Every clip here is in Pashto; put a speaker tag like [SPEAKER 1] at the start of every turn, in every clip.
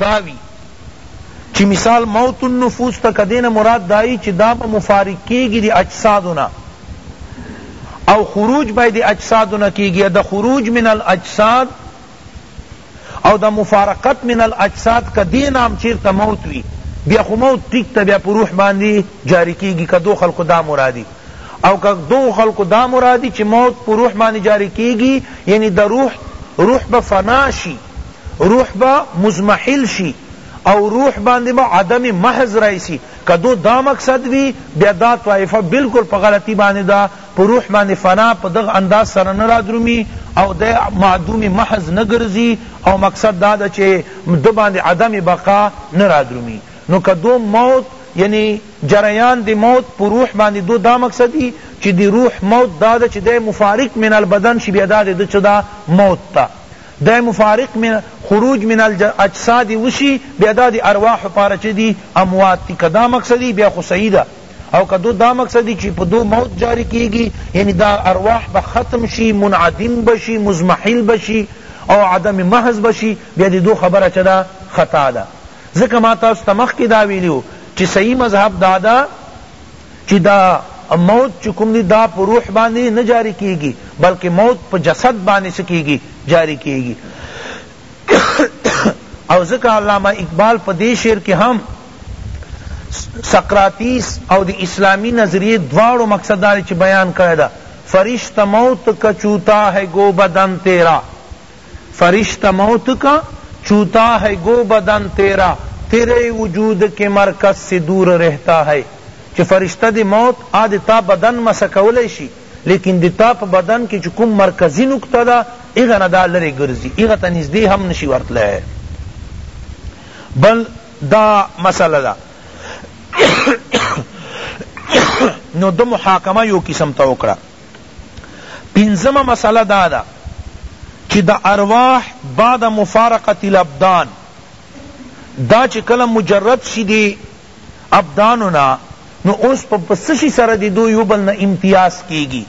[SPEAKER 1] دا وي چي مثال موت النفوس ته که دې نه مراد دا يي چي دا به مفارق کيږي د اجسادو نه او خروج به د اجسادو نه کيږي او د خروج من الاجساد او د مفارقت من الاجساد که دې نام چيرته موت وي بیا خو موت ټیک ته بیا په روح باندې جاری کیږي که دو خلکو دا مرادی او که دو خلکو دا مرادی چې موت په روح باندې جاری کیږي یعنی د روح روح به فنا شي روح به مضمحل شي او روح باندې به عدم محض راشي که دو دا مقصد وي بیا دا طائفه بلکل په غلطی باندې ده په روح باندې فنا په دغه انداز سره نه رادرومي او دی معدوم محض نه ګرځي او مقصد دا ده چه ده باندې عدم بقا نه رادرومي نو که دو موت یعنی جریان دی موت په روح باندې دو دا مقصد وي چه دی روح موت دا ده چه دی مفارق من البدن شي بیا دا ده چه ده موت ته د مفارق من خروج من الاجساد وشی بیا دا دی ارواح پاره چه دی اموات دی که دا مقصد وی بیا خو صحیح ده او که دو دا مقصد وی چه په دو موت جاری کیږی یعنی دا ارواح به ختم شی منعدم بشی مضمحل بشی او عدم محض بشی بیا دی دو خبره چه ده خطا ده ځکه ما تاسو ته مخکی دا ویلی وو چه صحیح مذهب دا ده چی دا موت چی کوم دی دا په روح باندی نه جاری کیږی بلکه موت په جسد باندی څه کیږی جاری کیږی او ځکه علامه اقبال په دی شعر کی هم سقراطیس او دی اسلامی نظریه دواړو مقصد داده چی بیان کړی ده فرشتہ موت کا چوتا ہے گو بدن تیرا فرشته موت کا چوتا هی ګو بدن تیرا تیرئ وجود که مرکز سه دور رهتا هی چه فرشته د موت آ د تا بدن مسح کولای شی لیکن د تا په بدن کی چه کوم مرکزی نقطه ده هغه نه دا لری ګرځی هغه ته نزدې هم نشی ورتلای بل دا مسئله ده نو ده محاکمه یو قسم ته وکړه پنځمه مسئله دا ده چی د ارواح بعد مفارقة الابدان دا چی کله مجرد شی دی ابدانو نا نو اوس په څه شی سره دی دوی یو بل نه امتیاز کیږی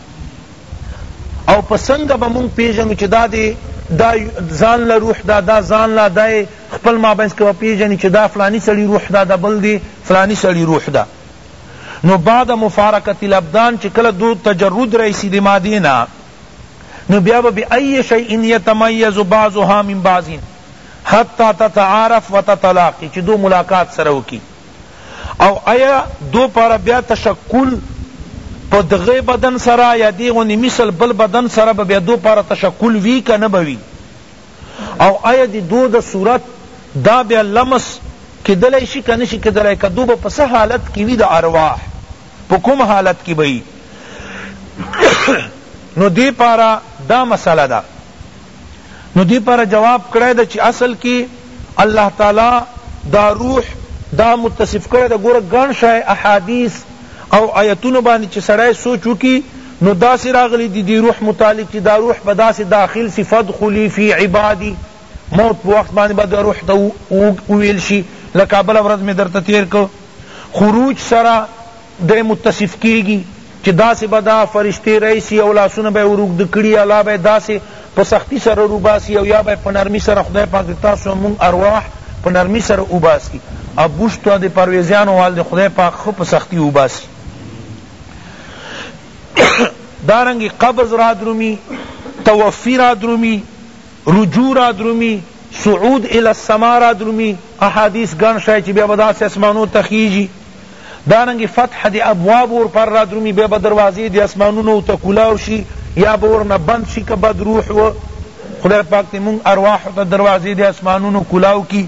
[SPEAKER 1] او په څنګه به مونږ پیژنو چی دا دی دا ځان له روح دا دا ځان له دا خپل مابینس کې پیژني چې دا فلانی سړی روح دا دا بل دی فلانی سړی روح دا نو بعد مفارقة الابدان چی کله دو تجرد رئیسی دی مادی نه نو بیا به بأی شیء یتمیز بعضها من بعض حتی تتعارف وتتلاقی چی دو ملاقات سره وکی او ایا دو پارا بیا تشکل په دغه بدن سره یا دی غوندی مثل بل بدن سره به بیا دو پارا تشکل وی که نه به وی او ایا د دوئ د صورت دا بیا لمس کیدلای شي که نشي کیدلای که دوئ به په څه حالت کی وي د ارواح په کوم حالت کی به وي نو دې پاره دا مسئله ده نو دې پاره جواب کړی ده چی اصل کی الله تعالی دا روح دا متصف کړی ده ګوره ګڼ شای احادیث او آیتونو باندې چې سړی سوچ وکړي نو داسی راغلی دی دی روح متعلق چی دا روح به داسی داخل سی فادخلی فی عبادی موت په وخت باندی به دا روح ته وویل شی لکه بله ورځ می درته تیر کړ خروج سره دی متصف کیږی چی داسی به دا فرشتی رئیسی او لاسونه به یې ور اوږده کړی الله به یې داسی په سختی سره روباسی او یا به یې په نرمی سره خدای پاک دی تاسو او مونږ ارواح په نرمی سره اوباسی او بوش ته دی پرویزیانو وال دی خدای پاک ښه په سختی اوباسی. دارنگی قبض را درومی توفی را درومی رجوع را درومی صعود الى السماء را درومی احادیث گن شای چی بیا بدا سے اسمانو تخیجی دارنگی فتح دی ابواب اور پر را درومی بیا بدروازی دی اسمانو نو تکلاو شی یا بور نہ بند شی کہ بد روح و خدای پاک تی مونگ ارواح تا دروازی دی اسمانو نو کلاو کی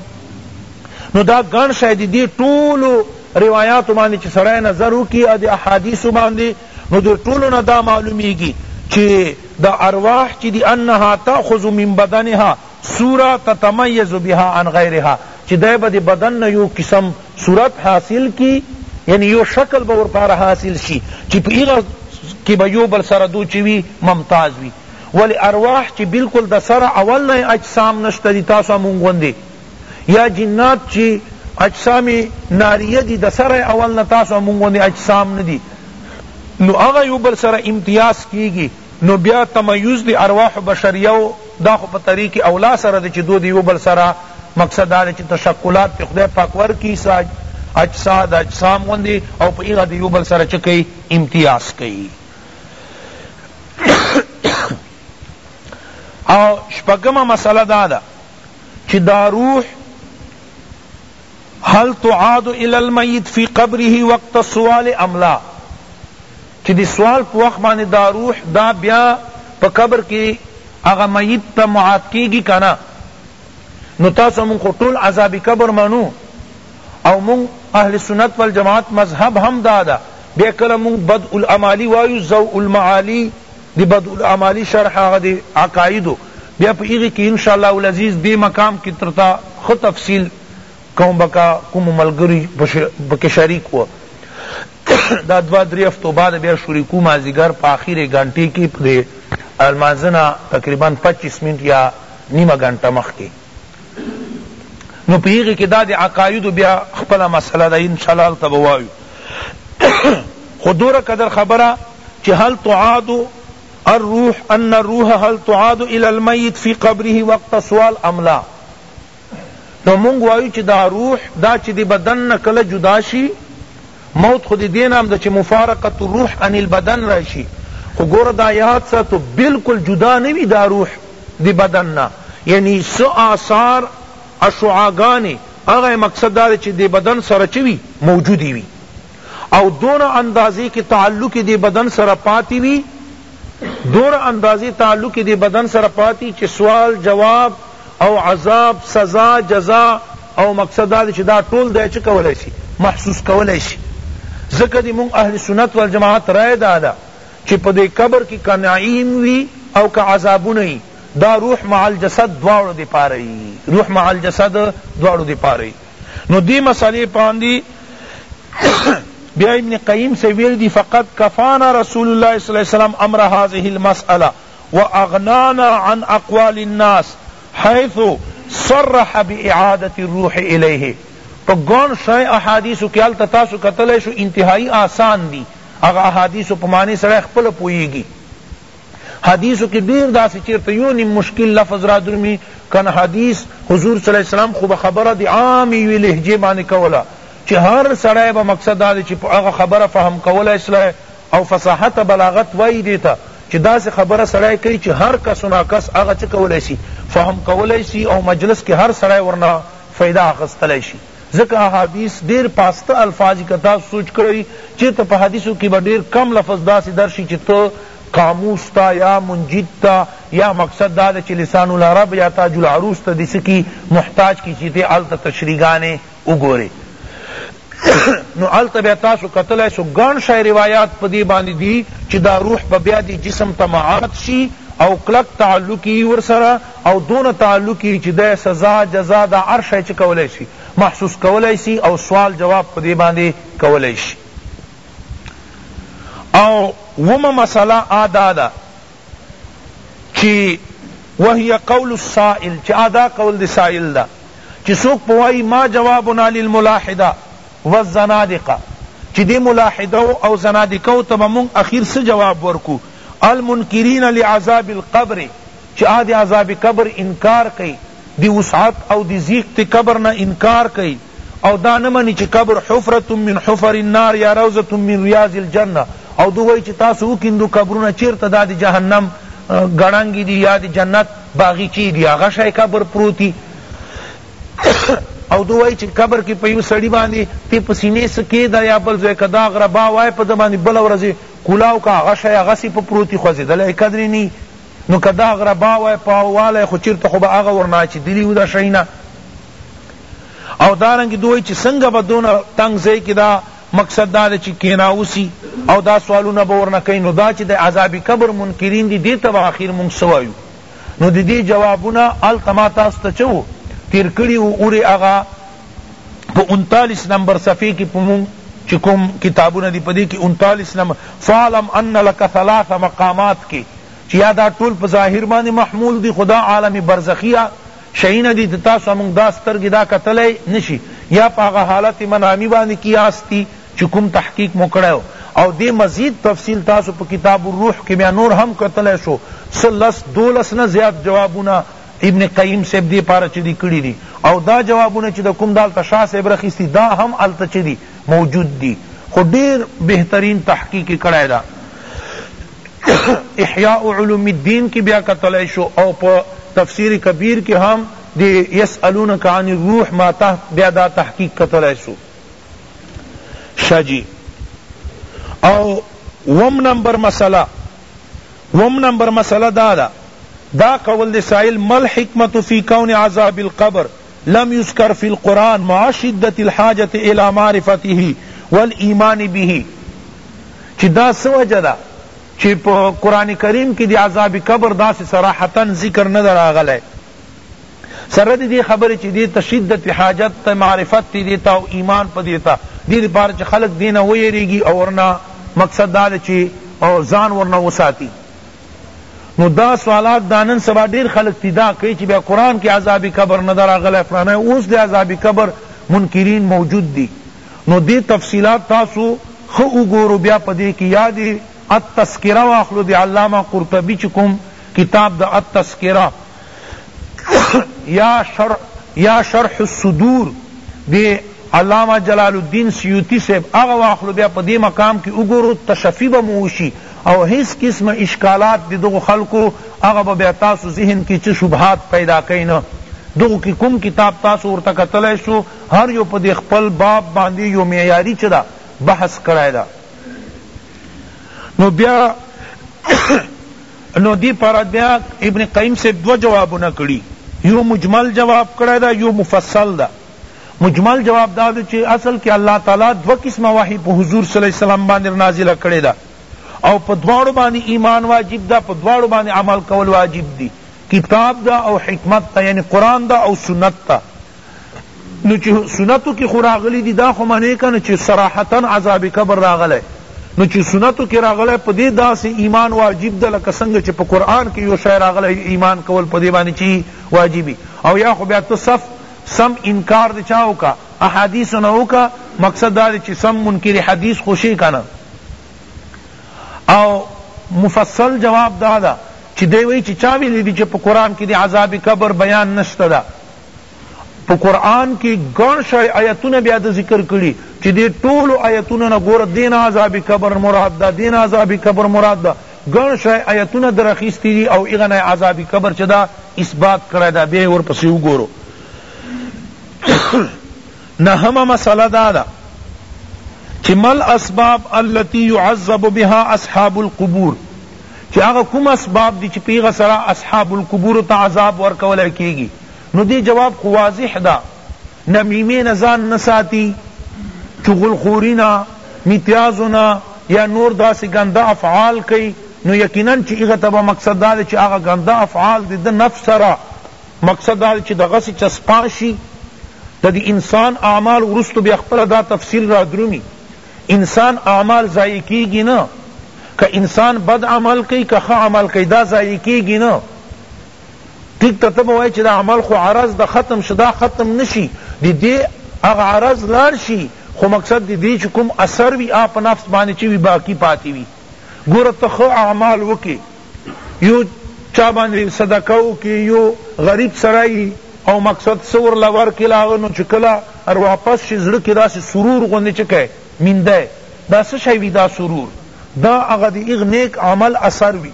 [SPEAKER 1] نو دا گن شای دی دی طولو روایاتو باندې چې سړی نظر وکړي او د احادیثو باندې نو دې ټولو نه دا معلومیږي چې دا ارواح چې دي انها تاخذ من بدنها صوره تتمیز بها عن غیرها چې دی به د بدن نه یو قسم صورت حاصل کړي یعنی یو شکل به ورپاره حاصل شي چې په هغه کې به یو بل سره دو چې وي ممتاز وي ولی ارواح چی بالکل د سر اول نه اجسام نشته دی تاسو مونږ غوندې یا جنات چی اجسام ناریه دی د سره اول نه تاسو هم مونږ غوندی اجسام ندی نو هغه یو بل سره امتیاز کیږی نو بیا تمیز دی ارواح بشریه او دا خو په طریق اولی سره دی چی دو دی یو بل سره مقصد دا دی چی تشکلات تی خدای پاک ورکی ساج اجساد اجسام غوندی او په هغه دی یو بل سره چه کئی امتیاز کئی او شپږمه مسئله دا ده چی دا روح هل تعاد الی المیت فی قبره وقت السوال ام لا چی دی سوال په وخت باندې دا روح دا بیا په قبر کی هغه میت ته معاد کیږي کنه نو تاسو مون خو ټول عذاب قبر منو او مون اهل سنت والجماعت مذهب هم دادا بیا کله مون بدء الامالی وایو زو المعالی د بد العمالی شرح هغه د عقایدو بیا په هغی کی ان شاءالله العزیز دی مقام کی درته ښه تفصیل کوم بکا کومو ملګری پکی شریک وه دا دوه دری هفتو بعد بیا شروع کوو مازیګر په اخری ګنټی کی د لمانځه نه تقریبا پچیس منټ یا نیمه ګنټه مخکی نو په هغی کی دا د عقایدو بیا خپله مسله ده ان شاءالله هلته به وایو خو دوره قدر خبره چه هل تعاد الروح ان الروح هل تعاد الی المیت فی قبره وقت سوال ام لا نو مونږ وایو چه دا روح دا چه دی بدن نه کله جدا شی موت خو دی دین هم ده چه مفارقت الروح عن البدن راشی خو ګوره دا یاد ساتو بلکل جدا نه وی دا روح دی بدن نه یعنی څه آثار اشعاګانی هغه مقصد دا دی چه دی بدن سره چه وی موجودی وی او دونه اندازې کې تعلق دې بدن سره پاتې وي دونه اندازې تعلق دې بدن سره پاتې چې سوال جواب او عذاب سزا جزا او مقصد دا دې چې دا ټول دې چې کولای شي محسوس کولای شي ځکه دې مونږ اهل سنت والجماعت رائے دا ده چې په دې قبر کې که نعیم وي او که عذابونه وي دا روح مع الجسد دواړو دې پاره وي روح مع الجسد دواړو دې پاره وي نو دی مسئلے پاندی بیا ابن قیم سے ویل دی فقد کفانا رسول اللہ صلی اللہ علیہ وسلم امر هذه المسئلہ واغنانا عن اقوال الناس حیث صرح باعادت الروح الیہ پا گن شای احادیثو کی حال تتاسو کتلے شو انتہائی آسان دی اغا احادیثو پا معنی سڑے خپل پوئیگی حدیثو کی ډیر داسی چیرته یو نیم مشکل لفظ را درومی کن حدیث حضور صلی الله علیه وسلم خو به خبره دی عام یوی لهجه باندې کوله چی هر سړی به مقصد دا دی چی هغه خبره فهم کولای سلای او فصاحت بلاغت وایی دیتا چی داسی خبره سړی کئی چی هر کس و ناکس هغه چه کولای سی فهم کولای سی او مجلس کی هر سړی ورنه فیده اخستلای شی ځکه احادیث ډیر پاسته الفاظ دی که تاسو سوچ کړئ چیرته په حدیثو کی به ډیر کم لفظ داسی درشی چی ته قاموس ته یا منجد ته یا مقصد دا دی چی لسان العرب یا تاج العروض ته دی څه کی محتاج کی چی ته هلته تشریح ګانی وګوری نو هلته بیا تاسو کتلای سو ګڼ شی روایات په دی باندی دی چی دا روح به بیا دی جسم ته معاد شی او کلک تعلق یی ورسره او دونه تعلق یی چی دی سزا جزا دا هر شی چه کولای سی محسوس کولای سی او سوال جواب په دی باندی کولای شی او ومه مسئله آ دا ده چی وهی قول السائل چی آ دا قول دی سائل ده چی سوک په وایی ما جوابنا للملاحده والزنادقه چی دی ملاحده او زنادقه ته به مونږ اخیر څه جواب ورکو المنکرین لعذاب القبر چا د عذاب قبر انکار کړي، د وسعت او د ضيق د قبر نه انکار کړي او دا نه مني چي قبر حفرة من حفر النار يا روضة من رياض الجنة او دوي وايي چي تاسو وکيندو قبرونه چيرته دا د جهنم ګړنګي دي يا د جنت باغيچي دي هغه شي قبر پروت وي او دوي وايي چي قبر کي په يو سړي باندي تي په سينې څه کيږده يا بل ځای که داغ ربا وايې په ده باندي بله ورځ يې کولاو که هغه شي هغسي په پروت وي خوځيدلی قدري نه وي نو که ده غربا وای پاو والی خو چرته خو به هغه ورنا چی دلی وو ده شی نه او دارنګ دوی چی سنګه به دونه تنګ ځای کی دا مقصد دا ده چی کیناوسی او دا سوالونه به ورنه کئی نو دا چی د عذاب قبر منکرین دی دی ته به اخر مونږ څه وایو نو د دی جوابونه هلته ما تاسو ته چه تیر کړی وو اوری هغه په انتالیس نمبر صفحې کې په مونږ چې کوم کتابونه دي په دې کې انتالیس نمبر فعلم ان لک ثلاث مقامات کې چې یا دا ټول په ظاهر باندې محمول دي خدا عالم برزخیه شیونه دي چې تاسو مونږ دا سترګې دا کتلی نشي یا په هغه حالت منامی باندې قیاس دي چې کوم تحقیق مو کړی او دې مزید تفصیل تاسو په کتاب الروح کې بیا نور هم کتلی شو څه لس دولس نه زیات جوابونه ابن قیم صاحب دی پاره چه دی کړی دی او دا جوابونه چه د کوم دالته شاه صاحب راخیستی دا هم هلته چه دی موجود دی خو ډیر بهترین تحقیق یې کړی ده احیاء علوم الدین کی بیا کتلی شو او په تفسیر کبیر کی هم دی یسألونک عن الروح ما تحت بیا دا تحقیق کتلی شو شجی او وم نمبر مسئلہ دوم نمبر مسئله دا ده دا قول د سائل ما الحکمة فی کون عذاب القبر لم یذکر فی القرآن مع شدة الحاجة الی معرفته والایمان به چی دا څه وجہ ده چی په قرآن کریم کی د عذاب قبر داسې صراحتا ذکر نه ده راغلی سره د دې خبرې چې دې ته شدت حاجت ته معرفت ته دې ته او ایمان په دې ته دې لپاره چې خلق دې نه ویریږي او ورنه مقصد دا دی چې ځان ورنه وساتي نو دا سوالات دا نن سبا ډیر خلق تی دا کوي چې بیا قرآن کې عذاب قبر نه دراغلی فلانه اوس د عذاب قبر منکرین موجود دي نو دی تفصیلات تاسو خو وګورو بیا پدې کې یاد التذکرہ واخلو د علامه قرطبی چکم کتاب د التذکرہ یا شرح یا شرح الصدور دی علامه جلال الدین سیوطی صاحب هغه واخلو بیا په دې مقام کې وګورو تشفی به مو وشي او هیڅ قسم اشکالات د دغو خلکو هغه به بیا تاسو ذهن کې څه شبهات پیدا کوي نه دغو کې کوم کتاب تاسو ورته کتلای شو هر یو په دې خپل باب باندې یو معیاري چه ده بحث کړی ده نو بیا نو دی پاره بیا ابن قیم صیب دوه جوابونه کړی یو مجمل جواب کړی ده یو مفصل ده مجمل جواب دا ده چی اصل کی الله تعالی دوه قسمه وحی په حضور صلی الله علیه وسلم باندی نازله کړی ده او په دواړو باندی ایمان واجب ده په دواړو باندی عمل کول واجب دی کتاب ده او حکمت ته یعنی قرآن ده او سنت ته نو چې سنتو کې خو راغلی دي دا خو معنی کنه چې صراحتا عذاب قبر راغلی نو چې سنتو کې راغلی په دې داسې ایمان واجب ده لکه څنګه چې په قرآن کې یو شی راغلی ایمان کول په دې باندې چې واجبي او یا خو بیا ته صف سم انکار د چا وکا احادیث نه وکا مقصد دا چې سم منکر حدیث خوشی کنه او مفصل جواب دا دا چې دی وی چې چا ویلی دي چې په قرآن کې د عذاب قبر بیان نشته ده په قرآن کی ګڼ شړی آیتونه بیا د ذکر کړی چی دی ټولو آیتونو نه ګوره دین عذاب قبر مراد ده دین عذاب قبر مراد ده ګڼ شړی آیتونه در اخیستی دی او هغه نه عذاب قبر چه ده اثبات کړی ده بیا ورپسی وګورو نهمه مسئله دا ده چی ما الاسباب التي يعذب بها اصحاب القبور چی هغه کوم اسباب دی چی په هغه سره اصحاب القبور ته عذاب ورکول کیږی نو دی جواب خو واضح ده نمیمه نه ځان نه ساتی چغل خوری نه میتیازو نه یا نور داسی ګنده افعال کئی نو یقینا چی هغه ته به مقصد دا ده چی هغه ګنده افعال دی ده نفس سره مقصد دا دی چی دغسی چسپا شی د دی انسان اعمال وروسته بیا خپله دا تفصیل را درومی انسان اعمال ضایع کیږی نه که انسان بد عمل کئی که ښه عمل کئی دا ضایع کیږی نه ټیک ته ته به وایی چی دا عمل خو عرض ده ختم شو دا ختم نشی دی دی هغه عرض لاړ شی خو مقصد دی دی چی کوم اثر وی هغه په نفس باندی چه وی باقی پاتی وی ګوره ته ښه اعمال وکی يو چا باندی صدقه وکی يو غريب سړی يی او مقصد څه ورله ورکی له هغه نه چه کله ارواپس شی زړه کی داسی سرور غوندی چه که مینده دا څه شی وی دا سرور دا هغه دی هغ نیک عمل اثر وی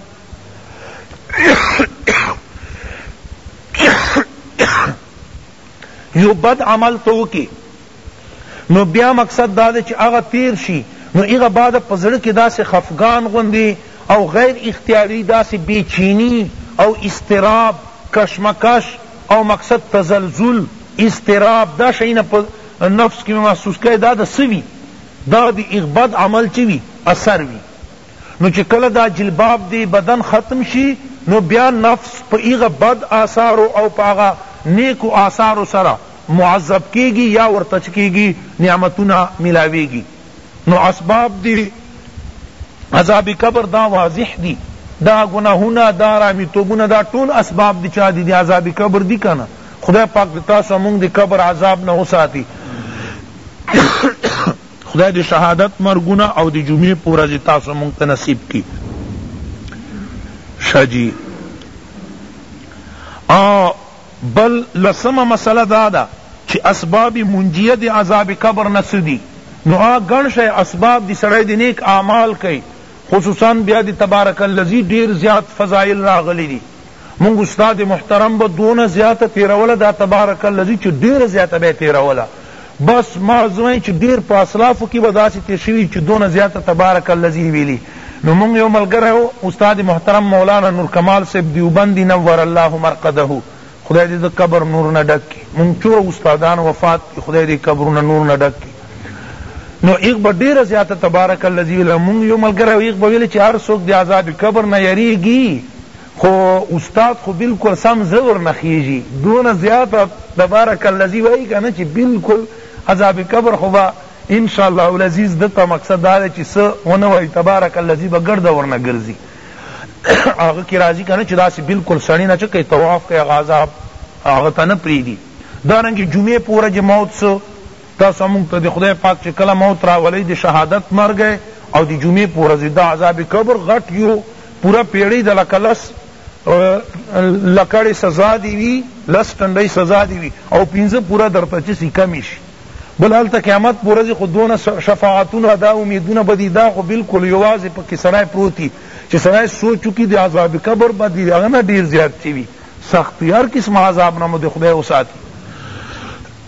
[SPEAKER 1] يو بد عمل ته وکی نو بیا مقصد دا دی چی هغه تیر شی نو هغه بعد په زړه کی داسی خفګان غوندی او غیر اختیاری داسی بی چینی او اضطراب کشمکش او مقصد تزلزل اضطراب دا شیونه په نفس کی محسوس کړی دا د څه وی دا د هغه بد عمل چه وی اثر وی نو چې کله دا جلباب دې بدن ختم شي نو بیا نفس په هغه بد آثارو او په هغه نیکو آثارو سره معذب کیږي یا ورته څه کیږي نعمتونه ملاویږي نو اسباب دې عذاب قبر دا واضح دي دا ګناهونه دا حرامي توبونه دا ټول اسباب دي چا دي دي عذاب قبر دي کنه خدای پاک دې تاسو او مونږ دې قبر عذاب نه وساتي خدای د شهادت مرګونه او د جمعې په ورځې تاسو مونږ ته نصیب کړي شه جی او بل لسمه مسئله دا ده چې اسباب منجیه د عذاب قبر نه څه دي نو آ ګڼ شی اسباب دي سړی د نیک اعمال کوي خصوصا بیا د تبارک الذی ډیر زیات فضائل راغلي دي مونږ استاد محترم به دونه زیاته تیروله دا تبارک الذی چی ډیره زیاته به یې تیروله بس ما زه وایم چی ډیر په اسلافو کی به داسی تیر شوی چی دونه زیاته تبارک الذی یې ویلی نو مونږ یو ملګری وو استاد محترم مولانا نور کمال صاحب دیوبندی نور الله مرقده خدای دی د قبر نور نه ډک کړي مونږ چور استادان وفات دی خدای دی قبرونه نور نه ډک کړي نو هغه به ډیره زیاته تبارک الذی ویله مونږ یو ملګری هغه به ویل چی هر څوک د عذاب قبر نه یریږي خو استاد خو بلکل سم زړه ورنه خیژی دونه زیات تبارک الذی وایی کنه چی بلکل عذاب قبر خو به ان شاء الله العزیز دته مقصد دا دی چی څه ونه وایی تبارک الذی به ګرده ورنه ګرځی هغه کی راځی کنه چی داسی بلکل سړی نه چه کئی طواف کئی هغه عذاب هغه ته نه پریدی دارنګه جمعه په ورځ موت سو تاسو موږ ته د خدای پاک چې کله موت راولي د شهادت مرګ او د جمعې په ورځ د عذاب قبر غټ يو پوره پېړۍ د لکه لس لکړې سزا دې وي لس ټنډۍ سزا دې وي او پنځه پوره درته چې سي کمې شي بل هلته قیامت په ورځ خو دونه شفاعتونه دا امیدونه به دي دا خو بالکل یوازې پکې سړی پروت وي چې سړی سوچ وکړي د عذاب قبر به د هغه نه ډېر زیات څه وي سخت هر قسم عذاب نه مو د خدای وساتي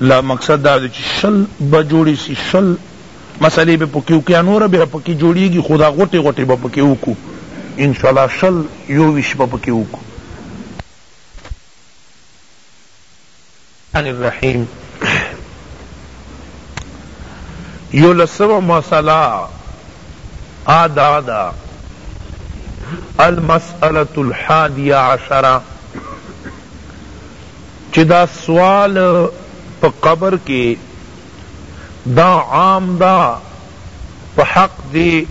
[SPEAKER 1] لا مقصد دا دی چی شل به جوړی سی شل مسئلې به پکی وکړو یا نوره به پکی جوړیږي خو دا غوټې غوټې به پکی وکړو ان شاء الله شل یوویشت به پکی وکړو. الرحمن الرحیم یولسمه مسئله آ دا ده المسئلة الحادیة عشرة چی دا سوال په قبر کی دا عام ده په حق دی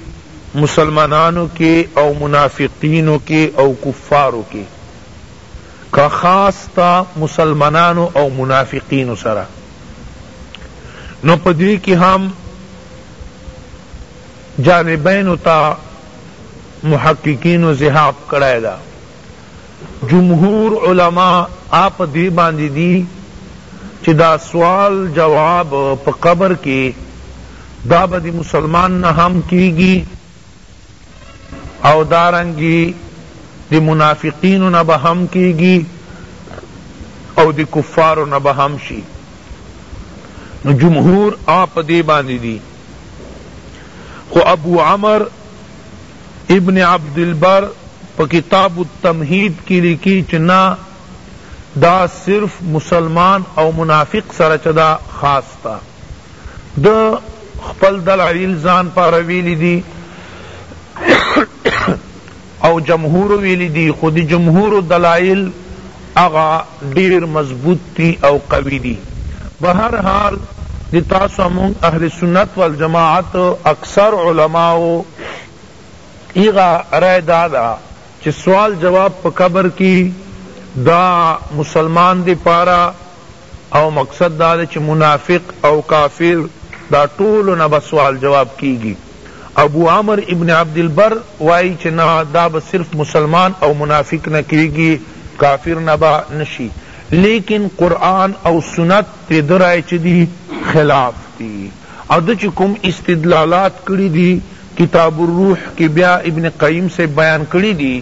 [SPEAKER 1] مسلمانانو کی او منافقینو کی او کفارو کی که خاص تا مسلمانانو او منافقینو سره نو په دی کی هم جانبینو ته محققینو ذهاب کړی ده جمهور علماء په دې باندې دي چې دا سوال جواب په قبر کې دا به د مسلمان نه هم کیږي او دارنګه د منافقینو نه به هم کیږي او د کفارو نه به هم شي نو جمهور په دې باندې دي خو ابو عمر ابن عبدالبر په کتاب التمهید کی لیکی چه نه دا صرف مسلمان او منافق سره چه ده خاص ده ده خپل دلعیل ځان پاره ویلی دی او جمهورو ویلی دی خو دی جمهورو دلایل هغه ډیر مضبوط دي او قوي دي په هر حال د تاسو مونږ اهل سنت والجماعت اکثر علماؤ هغه رای دا ده چه سوال جواب په قبر کی دا مسلمان دپاره او مقصد دا دی چی منافق او کافر دا ټولو نه به سوال جواب کیږی ابو عمرو ابن عبدالبر وایی چی نه دا به صرف مسلمان او منافق نه کیږی کافر نه به نشی لیکن قرآن او سنت ته ده رای چی دی خلاف دی او ده چی کوم استدلالات کړی دی کتاب الروح کی بیا ابن قیم صیب بیان کړی دی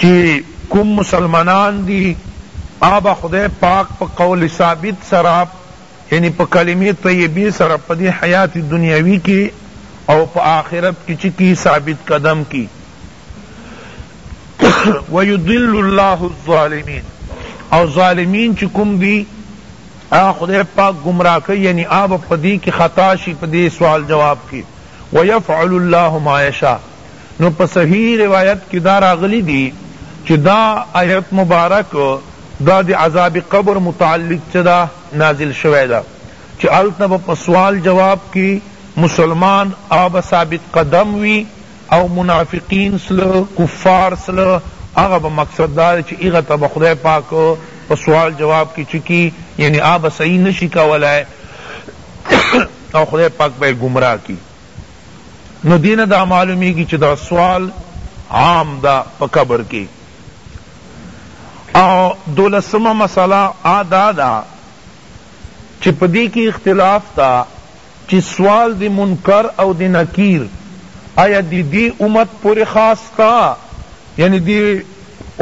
[SPEAKER 1] چی کوم مسلمانان دی هغه به خدای پاک په قول ثابت سره یعنی په کلمه طیبه سره په دی حیات دنیوی کی او په آخرت کی چه کی ثابت قدم کی ویضل الله الظالمین او ظالمین چی کوم دی هغه خدای پاک ګمراه کوی یعنی هغه به په دی کی خطا شی په دی سوال جواب کی ويفعل الله ما يشاء نو په صحيح روايت کي دا راغلي دي چي دا آيت مبارک دا د عذاب قبر متعلق څه ده نازل شوی ده چي هلته به په سوال جواب کي مسلمان هغه به ثابت قدم وي او منافقين سله کفار سله هغه به مقصد دا ده چي هغه ته به خدای پاک په سوال جواب کي څه کي يعني هغه به صحيح نشي کولای او خدای پاک به یې ګمراه کړي نو دې نه دا معلومیږي چې دا سوال عام ده په قبر کې او دولسمه مسئله آ دا ده چې په دې کې اختلاف ده چې سوال د منکر او د نکیر آیا د دې امت پورې خاص ده یعنی دی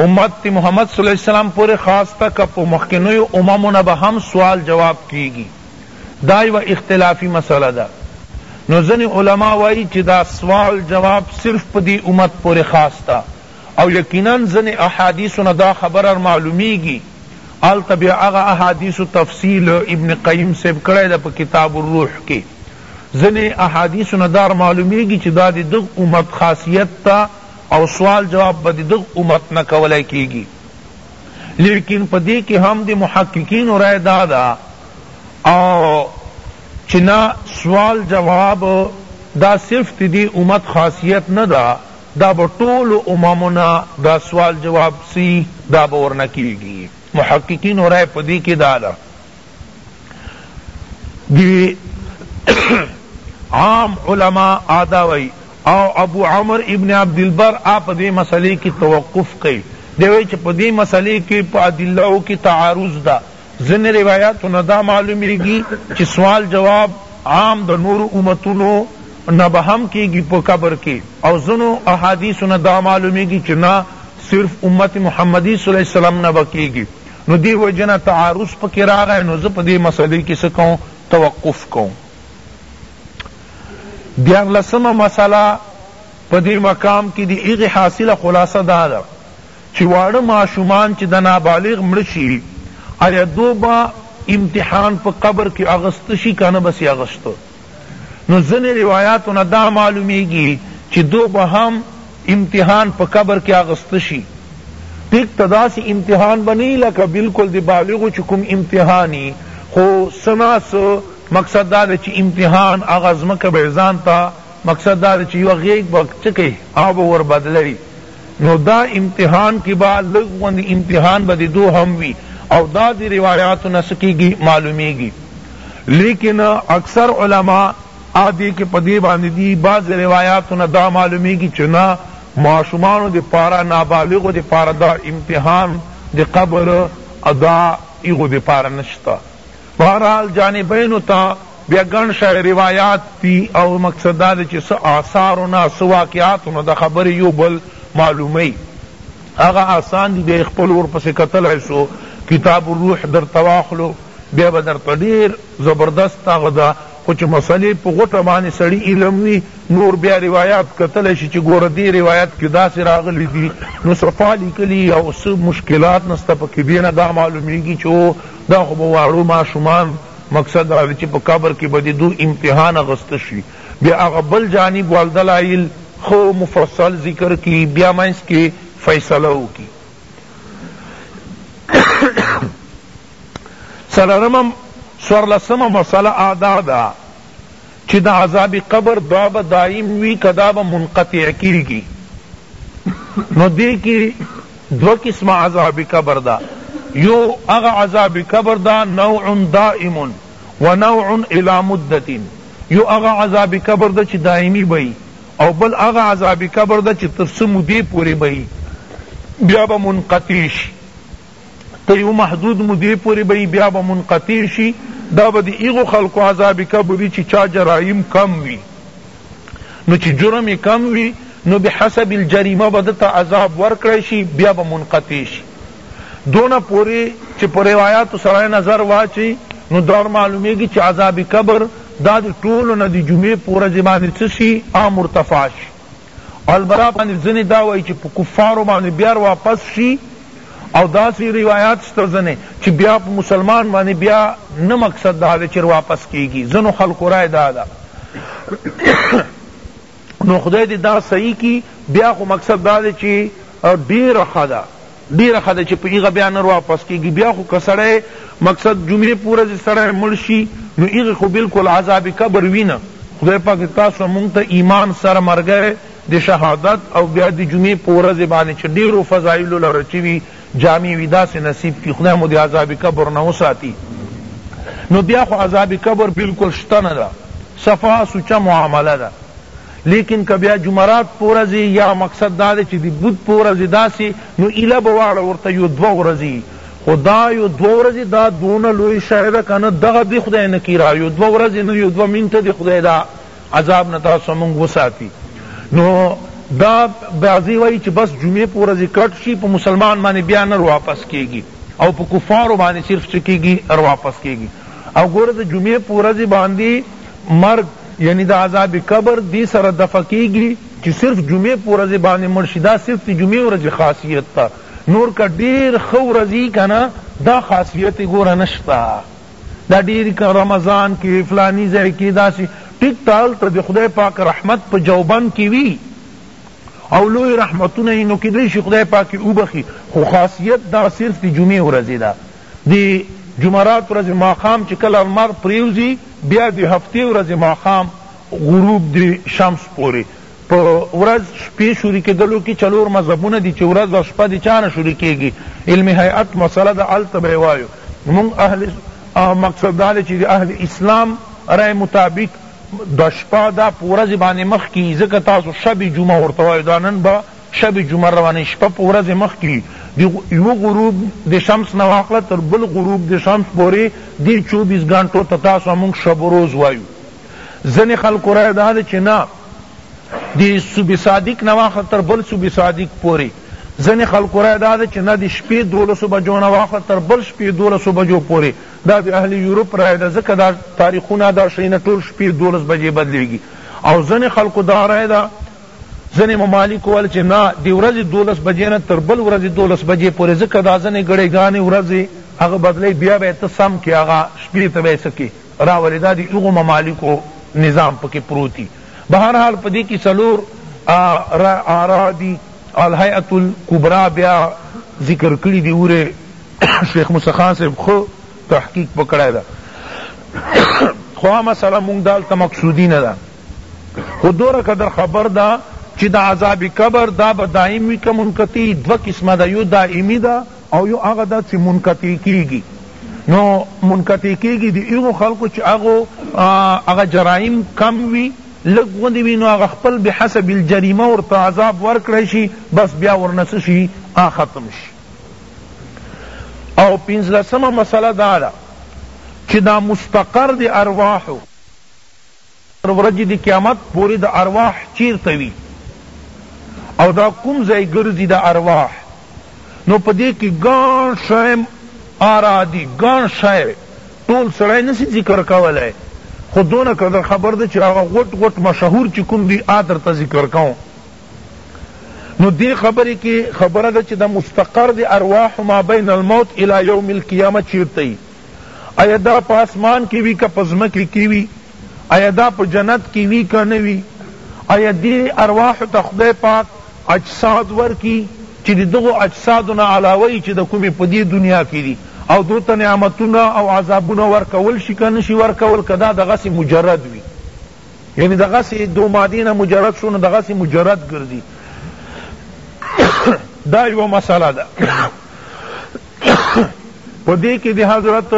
[SPEAKER 1] امت محمد صلی اللہ علیہ وسلم پورې خاص ده که په مخکنیو اممو نه به هم سوال جواب کیږي دا یوه اختلافی مسئله ده نو ځنی علماء وایی چی دا سوال جواب صرف په دی امت پوری خاص ده او یقینا ځنی احادیثو نه دا خبره رمعلومیږی هلته بیا هغه احادیثو تفصیل ابن قیم صاحب کړی ده په کتاب الروح کی ځنی احادیثو نه دا رمعلومیږی چی دا د دغ امت خاصیت ده او سوال جواب به د دغ امت نه کولای کیږی لیکن په دې کې هم د محققینو رائے دا ده چې نه سوال جواب دا صرف د دې امت خاصیت نه ده دا به ټولو اممو نه دا سوال جواب سی دا به ورنه کیږي محققینو رائے په دې کې دا ده دی عام علماء آداوی او ابو عمر ابن عبد البر آپ دی مسئلے کی توقف کئی دیوی چھ پا دی مسئلے کی پا ادلہو کی تعارض دا زن روایاتو ندا معلومی گی چھ سوال جواب عام دا نور امتونو نبہم کی گی پا قبر کی او زنو احادیثو ندا معلومی گی چھ نا صرف امت محمدی صلی اللہ علیہ وسلم نبکی گی نو دې وجې نه تعارض په کې راغی نو زه په دې مسئلې کې څه کوم توقف کوم دیارلسمه مسئله په دې مقام کې د هغې حاصله خلاصه دا ده چې واړه ماشومان چې د نابالغ مړه شي ایا دو به امتحان په قبر کې اغسته شي که نه بسې اغسته نو ځنی روایاتو نه دا معلومیږی چی دو به هم امتحان په قبر کی اغسته شی ټیک ته داسی امتحان به نه یی لکه بلکل د بالغو چی کوم امتحان یی خو څه نا څه مقصد دا دی چی امتحان هغه ځمکه به یی ځان ته مقصد دا دی چی یوه غیږ به چه کړی هغه به ور بدلوی نو دا امتحان کی به لږ غوندی امتحان به د دو هم وی او دا د روایاتو نه څه کیږی معلومیږی لیکن اکثر علماء آ دی که پدی باندی دی بعضی روایاتو نه دا معلومیږی چه نه ماشومانو د پاره نابالغو د پاره دا امتحان د قبر دا هغو د پاره نشته بهرحال جانبینو ته بیا ګڼ شی روایات دي او مقصد دا دی چي څه آثارو نه څه واقعاتو نه دا خبري یو بل معلوموي هغه آسان دي بیا یې خپل ورپسې کتلای سو کتاب الروح درته واخلو بیا به درته ډېر زبردست هغه ده خو چي مسئلې په غوټه باندي سړي علم وي نور بیا روایات کتلای شي چي ګوره دې روایت کي داسي راغلي دي نو صفا لیکلي او څه مشکلات نسته پکښي دې نه دا معلومیږي چي دا خو به واړو ماشومان مقصد دا دی چی په قبر کی به ددو امتحان اغسته شی بیا هغه بل جانب وال دلایل ښه او مفصل ذکر کی بیا منځ کی فیصله وکی څلورمه څوارلسمه مسئله دا ده چی د عذاب قبر دا به دایم وی که دا به منقطع کیږی نو دی کی دوه قسمه عذاب قبر ده یو هغه عذاب قبر ده نوع دایم و نوع الی مدت یو هغه عذاب قبر ده چی دایمی به یی او بل هغه عذاب قبر ده چی تر څه مودی پوری به یی بیا به منقطع شی تر یو محدود مودې پورې به یې بیا به منقطع شي، دا به د هغو خلکو عذاب قبر وي چې چا جرایم کم وي، نو چې جرم یې کم وي نو بحسب الجریمه به ده ته عذاب ورکړای شي بیا به منقطع شي دونه پورې چې په روایاتو سړی نظر واچي نو دا معلومیږي چې عذاب قبر دا د ټولو نه د جمعې په ورځې باندې څه شي عام مرتفع شي البراء باندې ځنې دا وایي چې په کفارو باندې بیار واپس شي او داسې روایات شته ځنې چې بیا په مسلمان باندې بیا نه مقصد دا دی چې واپس کیږي ځنو خلکو رائے دا ده نو خدای دې دا صحیح کی بیا خو مقصد دا دی چې ډیر ښه ده ډیره ښه ده چی په هغه بیا نر واپس کیږی بیا خو که سړی مقصد جمعه په ورځ سړی مړ شی نو هغه خو بلکل عذاب قبر وی نه خدای پاک تاسو مونږ ته ایمان سره مرګی د شهادت او بیا د جمعه په ورځ باندی چی ډیرو فضایلو لره چی وی جامع وی داسی نصیب کړی خدای مو د عذاب قبر نه وساتی نو بیا خو عذاب قبر بلکل شته نه ده صفا سوچه معامله ده. لیکن که بیا جمرات په ورځ یې یا مقصد دا دی چی د بود په ورځ یې داسی نو هیله به واړه ورته یو دوه ورځی خو دا یو دوه ورځی دا دونه لوی شی ده کنه دغه دی خدای نه کی را یو دوه ورځی نه یو دوه منټه دی خدای دا عذاب نه تاسو موږ وساتی نو دا بعضی وایی چی بس جمعه په ورځ کټ شی په مسلمان باندې بیا نه رواپس کیږی او په کفارو باندې صرف چه کیږی رواپس کیږی او ګوره د جمعه په ورځ باندې مرګ یعنی د عذاب قبر دی سره دفع کیږی چی صرف جمعی په ورځی باندی مړ شی دا صرف د جمعی ورځی خاصیت ده نور که ډیر ښه ورځ یی کنه دا خاصیت یی ګوره نشته دا ډیر که رمضان کی فلانی ځای کی داسی ټیک ته هلته د خدای پاک رحمت په جوبن کی وی او لوی رحمتونه یی نو کیدای شی خدای پاک یی وبخښی خو خاصیت دا صرف د جمعی ورځی ده د جمعرات ورځې ماښام چې کله لمر پرېوځي بیا د هفتې ورځې ماښام غروب د شمس پورې په ورځ شپې شروع کېدلو کې څلور مذهبونه دي چې ورځ او شپه د چا نه شروع کېږي علم هیئت مسئله ده هلته به یې وایو مونږ اهل مقصد دا دی چې د اهل اسلام رأی مطابق دا شپه دا په ورځې باندې مخکې ځکه تاسو شب جمعه ورته وایو دا نن به شب جمعه روانې شپه په ورځې مخکې د یوه غروب د شمس نه واخله تر بل غروب د شمس پورې دې چوبیس ګنټو ته تاسو او مونږ شب روز وایو ځنې خلکو رایه دا ده چې نه د صبح صادق نه واخله تر بل صبح صادق پورې ځنې خلکو رایه دا ده چې نه د شپې دولسو بجو نه واخله تر بل شپې دولسو بجو پورې دا د اهل یورپ رایه ده ځکه دا تاریخونه دا شیونه ټول شپې دولس بجې بدلیږي او ځنې خلکو دا رایه ده ځنې ممالک وویل چې نه د ورځې دولس بجې نه تر بل ورځې دولس بجې پورې ځکه دا ځنې ګړې ګانې ورځې هغه بدلوي بیا به یې ته سم کړې هغه شپې ته به یې څه کړې راولې دا د هغو ممالکو نظام پکې پروت دي بهر حال په دې کې څلور آرا دي الهیئة الکبری بیا ذکر کړي دي ورې شیخ موسی خان صاحب خو تحقیق پکړای دا خو مسئله مونږ دالته مقصودی نه ده خو دوره قدر خبر ده چی دا عذاب قبر دا به دائم وی که منقطع دوه قسمه ده یو دائمی ده او یو هغه ده چی منقطع کیږی نو منقطع کیږی دی هغو خلقو چی هغو هغه جرائم کم وی لږ غوندی وی نو هغه خپل بحسب الجریمه ورته عذاب ورکړی شی بس بیا ورنه څه شی هغه ختم شی او پنځلسمه مسئله دا ده چی دا مستقر دی ارواحو تر ورځې د قیامت پورې دا ارواح چیرته وي او دا کوم ځای ګرځي دا ارواح نو په دې کې ګڼ شی آرا دي ګڼ شی ټول سړی نسي ذکر کولای خو دونه که در خبر ده چې هغه غټ غټ مشهور چې کوم دي آ درته ذکر کوم نو دې خبرې کې خبره ده چې دا مستقر د ارواح ما بین الموت الی یوم القیامه چیرته وي ایا دا په اسمان کی وی که په ځمکی کی وی ایا دا په جنت کی وی که نه وی ایا دی ارواحو ته خدای پاک اجساد ورکی چی د دغو اجسادو نه علاوه یی چی د کومی په دی دنیا کی دی او دوی ته نعمتونه او عذابونه ورکول شی که نشی ورکول که دا دغسی مجرد وی یعنی دغسی دو مادی نه مجرد شو نو دغسی مجرد ګرځی دا یوه مسئله ده په دې کې د حضرت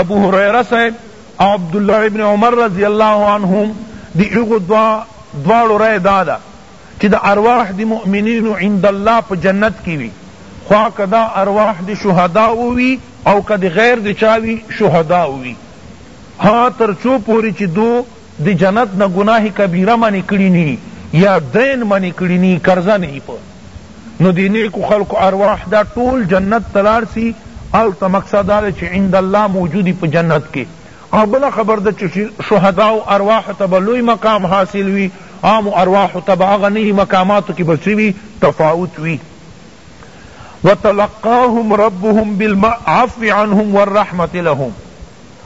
[SPEAKER 1] ابو هريره صاحب او عبد الله ابن عمر رضی الله عنهم دی هغو دواړو رأی دا ده چې د ارواح د مؤمنینو عند الله په جنت کې وي خوا که دا ارواح د شهداو وي او که د غیر د چا وي شهداو وي ها تر څو پورې چې دو د جنت نه ګناه کبیره منع کړی نی یا دین منع کړی نی قرضه نی په نو د نیکو خلقو ارواح دا ټول جنت ته لاړ سی هلته مقصد دا ده چی عند الله موجودی په جنت کی او بله خبر ده چی شهداء ارواحو ته به لوی مقام حاصل وی عامو ارواحو ته به هغه نه وی مقاماتو کی به څه وی تفاوت وی وتلقاهم ربهم بالمععفو عنهم والرحمة لهم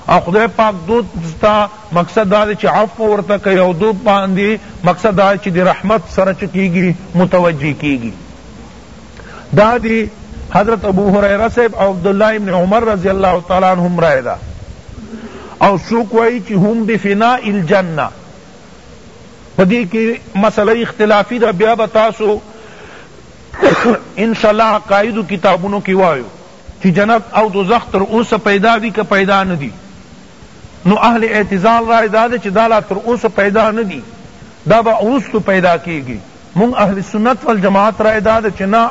[SPEAKER 1] او خدای پاک دوئ ته مقصد دا دی چه عفو ورته کئ او دوئ باندی مقصد دا دی چه د رحمت سره چه کیږی متوجه کیږی دا د حضرت ابو هریرة صاحب او عبداللہ ابن عمر رضی اللہ تعالی عنہم رائے ده او څوک وایی چی هم بفناء الجنة په دی کی مسئلہ اختلافی ده بیا به تاسو انشاءاللہ عقائدو کتابونو کی وایو چی جنت او دوزخ تر اوسه پیدا دی که پیدا نه دی نو اهل اعتزال رای دا ده چی دا لا تر اوسه پیدا نه دی دا به وروسته پیدا کیږی مونږ اهل سنت والجماعت رای دا ده چی نه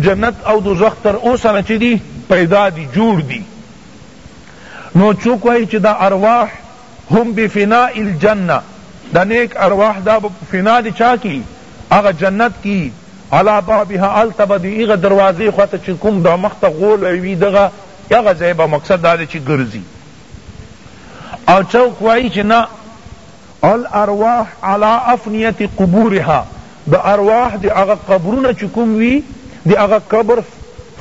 [SPEAKER 1] جنت او دوزخ تر اوسه نه چی دی پیدا دی جوړ دی نو څوک وایی چی دا ارواح هم بفناء الجنة د نیک ارواح دا به په فنا د چا کی هغه جنت کی علی بابها هلته به د هغه دروازی خوا ته چی کوم د مخ ته غول وی دغه هغه ځای به مقصد دا دی چی ګرځی او چوک وایی چی نه الارواح علی افنیة قبورها د ارواح د هغه قبرونه چی کوم وی د هغه قبر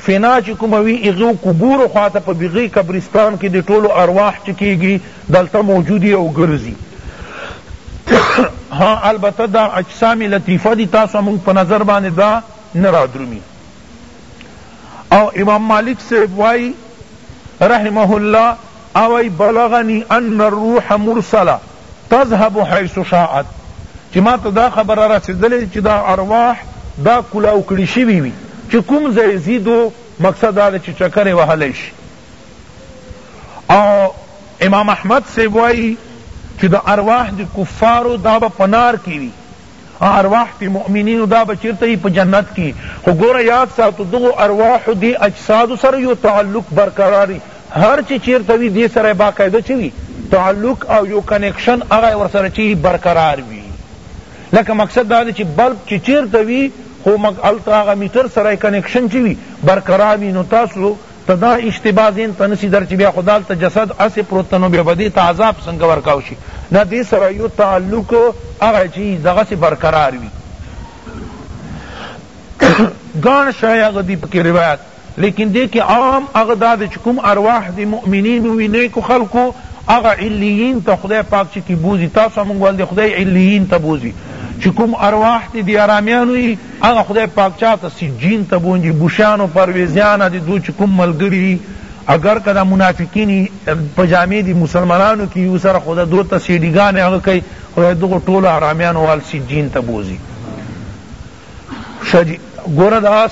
[SPEAKER 1] فنا چی کومه وی هغه قبورو خواته په بغی قبرستان کی د ټولو ارواح چی کیږی دلته موجودی او ګرځی ها البته دا اجسام لطیفه دی تاسو مونږ په نظر باندی دا نه رادرومی او امام مالک صاحب وای رحمه الله اوای بلغنی ان الروح مرسله تذهب حیث شاءت چی ما ته دا خبر رارسیدلی چی دا ارواح دا کلاو کړی شوی وی چی کوم ځای ځی دو مقصد دا دی چی چکر یې وهلی شی او امام احمد صاحب وایی چی دا ارواح د کفارو دا به په نار کی وی هغه ارواح د مؤمنینو دا به چیرته وي په جنت کي خو ګوره یاد ساتو دغو ارواحو دې اجسادو سره یو تعلق برقرار وي هر چي چیرته وي دې سره باقاعده چه وي تعلق او یو کنکشن هغه ورسره چه وي برقرار وي لکه مقصد دا دی چه بلب چي چیرته وي خو هلته هغه میټر سره کنکشن چه وي برقرار وي نو تاسو ته دا اشتباه ذهن ته نسی در چی بیا خو دالته جسد هسی پروت ده نو بیا به دی ته عذاب څنګه ورکاو شی نه دی سره یو تعلق هغه چی دغسی برقرار وی ګڼ شی هغه دی پکی روایت لیکن دی کی عام هغه دا دی چی کوم ارواح دی مؤمنین وی نیکو خلقو هغه علیین ته خدای پاک چی کی بوزی تاسو مونږ ول دی خدای علیین ته بوزی چی کوم ارواح تی دی ارامیان وی هغه خدای پاک چاته سجین ته بونجی بوشانو پرویزیانه دی دو چی کوم ملګری دی اګر که دا منافقینی په جامه دی مسلمانانو کی یو سره خو دا دو ته سیډی ګانی هغه کئی خدای دغو ټولو حرامیانو وال سجین ته بوزی شه جی ګوره دا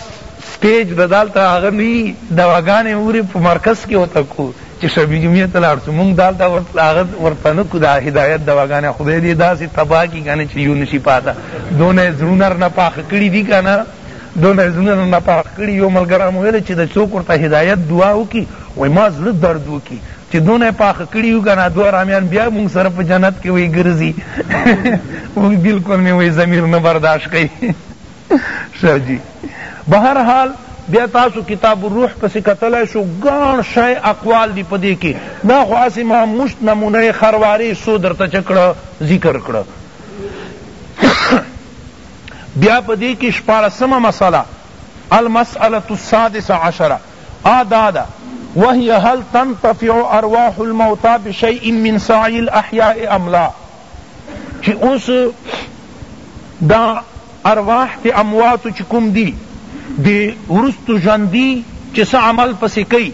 [SPEAKER 1] سټیج دا دالته راغلی دواګانی اوری په مرکز کی وته کو چې شبي جمعې ته لاړ شو مونږ دالته ورتله هغه ورته نه کړو دا هدایت دواګانې خدای دې داسې تباه کړي که نه چې یو نشي پاته دونه یې زړونه رنه پاخه کړي دي که نه دونه یې زړونه رنه پاخه کړي یو ملګری مو ویل چې د څوک ورته هدایت دعا وکړي وایي ما زړه درد وکړي چې دونه یې پاخه کړي یو که نه دوه رامیان بیا مونږ سره په جنت کې وایي ګرځي وایي بلکل مې وایي ضمیر نه برداشت کوي شه جی بهر حال بیا تاسو کتاب الروح پسی کتلای شو ګڼ شی اقوال دی پدی کی دا خو هسی ما مشت نمونه خر واری سو درته چه کړه ذکر کړه بیا پدی کی شپاړسمه مسئله المسئلة السادسة عشرة آ دادا وهي هل تنتفع ارواح الموتى بشيء من سعي الاحياء ام لا چی اوس دا ارواح د امواتو چه کوم دی د وروسته ژوندی چه څه عمل پسی کئی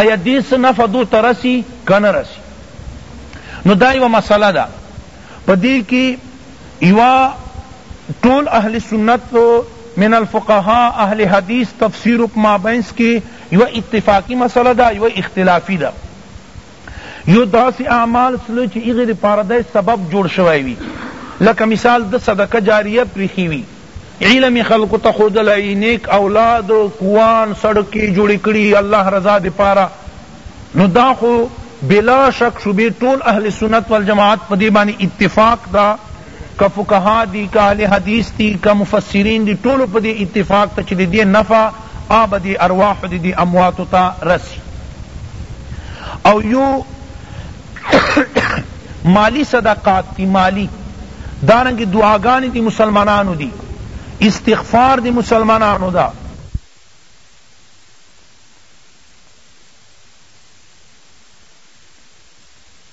[SPEAKER 1] ایا دی څه نفع دو ته رسی که نه رسی نو دا یوه مسئله ده په دی کی یوه ټول اهل سنت من الفقهاء اهل حدیث تفسیر و مابینس کی یوه اتفاقی مسئله ده یوه اختلافی ده يو داسي اعمال سله چي هغه د پاره دی سبب جوړ شوی وي لکه مثال ده صدقه جاريه پريښي وي علم يې خلقو ته ښودلی نيک اولاد کوان سړکې جوړې کړي الله رضا د پاره نو دا خو بلا شک شبې ټول اهل سنت والجماعت په دې باندې اتفاق ده که فقهاء دی که اهل حدیث دی که مفسرین دی ټولو په دی اتفاق ده چی د دی نفع آ به دی ارواحو د دی امواتو ته رسی او یو مالی صدقات دی مالی دارنګه دعاګانی دی مسلمانانو دی استغفار دی مسلمانانو ده.